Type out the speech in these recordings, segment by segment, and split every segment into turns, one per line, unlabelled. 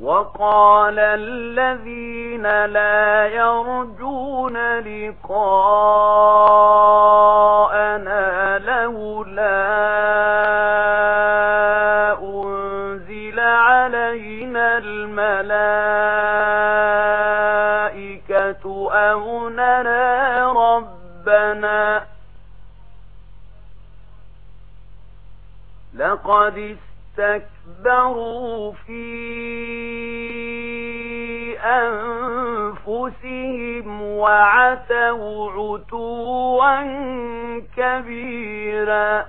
وقال الذين لا يرجون لقاءنا لولا أنزل علينا الملائكة أو نرى ربنا لقد استكبرنا تَكَبَّرُوا فِي أَنفُسِهِمْ وَعَتَوْا عُتُوًّا كَبِيرًا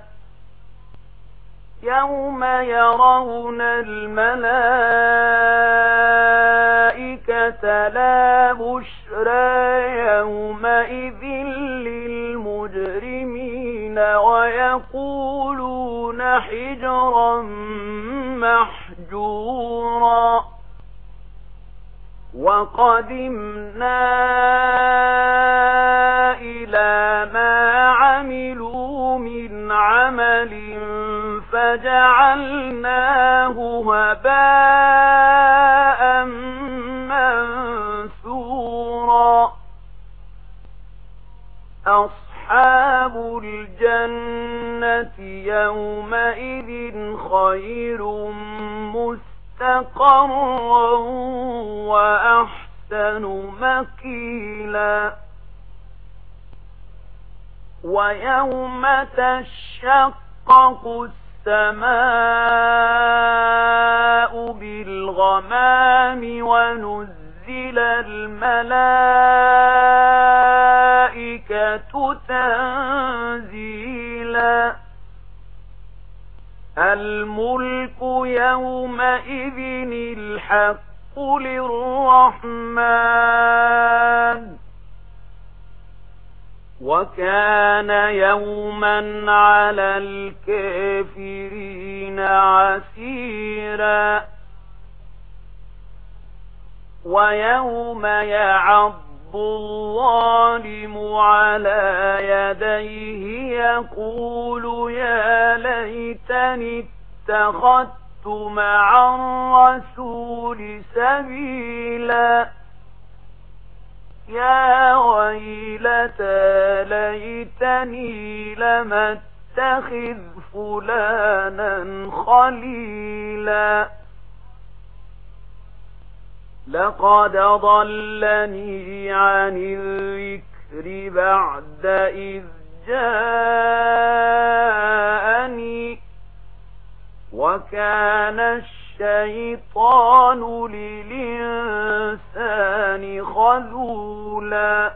يَوْمَ يَرَوْنَ الْمَلَائِكَةَ لَا بُشْرَى يَوْمَئِذٍ لِلْمُجْرِمِينَ ويقولون حجرا محجورا. وقدمنا إلى ما عملوا من عمل فجعلناه هباء منثورا. أصحاب الجنة يومئذ خير مستقرا وأحسن مكيلا ويوم تشقق السماء بالغمام ونزل الملائكة تَنزِيلًا الْمُلْكُ يَوْمَئِذٍ الْحَقُّ لِلرَّحْمَنِ وَكَانَ يَوْمًا عَلَى الْكَافِرِينَ عَسِيرًا وَيَوْمَ يَعَضُّ يَرُدُّ الظَّالِمُ عَلَى يَدَيْهِ يَقُولُ يَا لَيْتَنِي اتَّخَذْتُ مَعَ الرَّسُولِ سَبِيلًا يَا وَيْلَتَى لَيْتَنِي لَمْ اتَّخِذْ فُلَانًا خَلِيلًا لقد ضلني عن الذكر بعد إذ جاءني وكان الشيطان للإنسان خذولا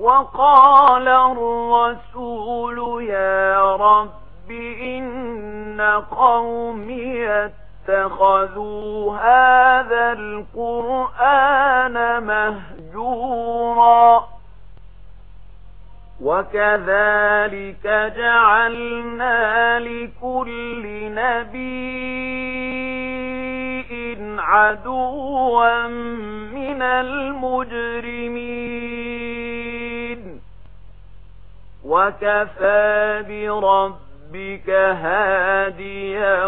وقال الرسول يا رب إن قومي اتخذوا هذا القرآن مهجورا وكذلك جعلنا لكل نبي عدوا من المجرمين. وكفى برب ربك هاديا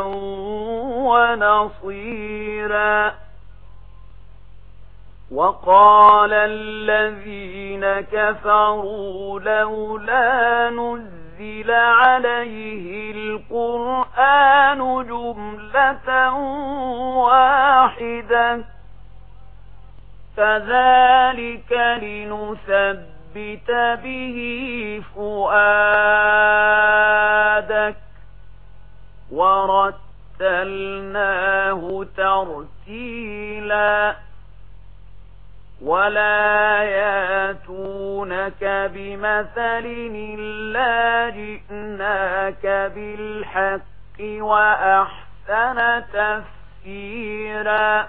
ونصيرا. وقال الذين كفروا لولا نزل عليه القرآن جملة واحدة. فذلك لنسبب ثبت به فؤادك ورتلناه ترتيلا ولا ياتونك بمثل إلا جئناك بالحق وأحسن تفسيرا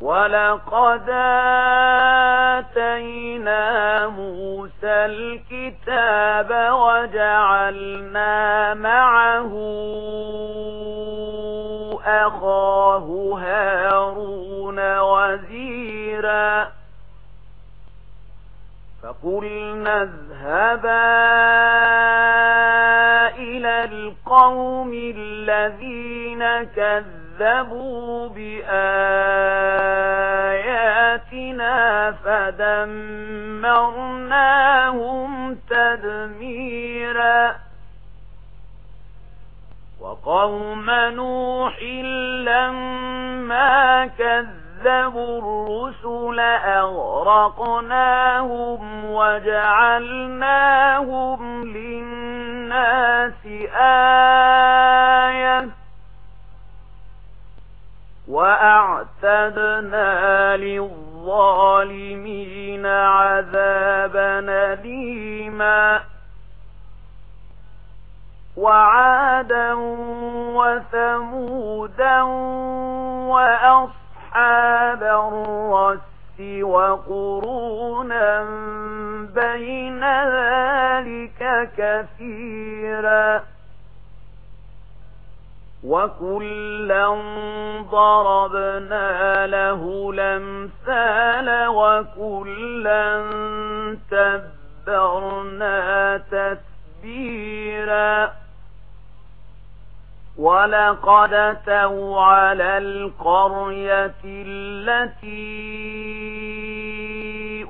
وَلَقَدْ آتَيْنَا مُوسَى الْكِتَابَ وَجَعَلْنَا مَعَهُ أَخَاهُ هَارُونَ وَزِيرًا فَقُلْنَا اذْهَبَا إِلَى الْقَوْمِ الَّذِينَ كَذَّبُوا كذبوا بآياتنا فدمرناهم تدميرا وقوم نوح لما كذبوا الرسل أغرقناهم وجعلناهم للناس آية وأعتدنا للظالمين عذابا ديما وعادا وثمودا وأصحاب الرس وقرونا بين ذلك كثيرا وَكُلًّا ضَرَبْنَا لَهُ الْأَمْثَالَ وَكُلًّا تَبَّرْنَا تَتْبِيرًا وَلَقَدْ أَتَوْا عَلَى الْقَرْيَةِ الَّتِي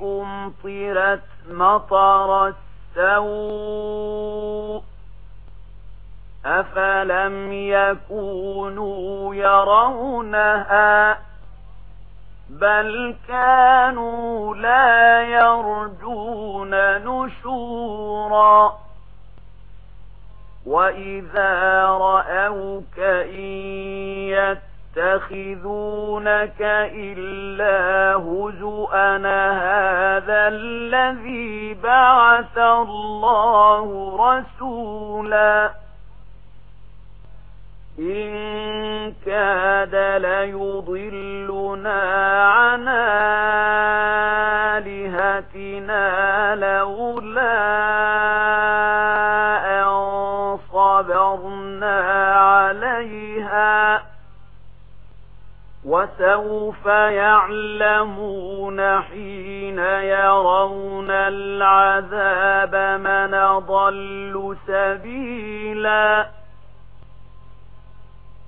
أُمْطِرَتْ مَطَرَ السَّوْءِ أفلم يكونوا يرونها بل كانوا لا يرجون نشورا وإذا رأوك إن يتخذونك إلا هزؤا هذا الذي بعث الله رسولا إن كاد ليضلنا عن آلهتنا لولا أن صبرنا عليها وسوف يعلمون حين يرون العذاب من ضل سبيلاً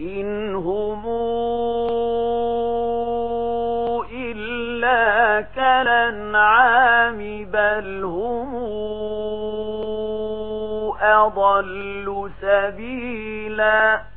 إن هم إلا كالأنعام بل هم أضل سبيلاً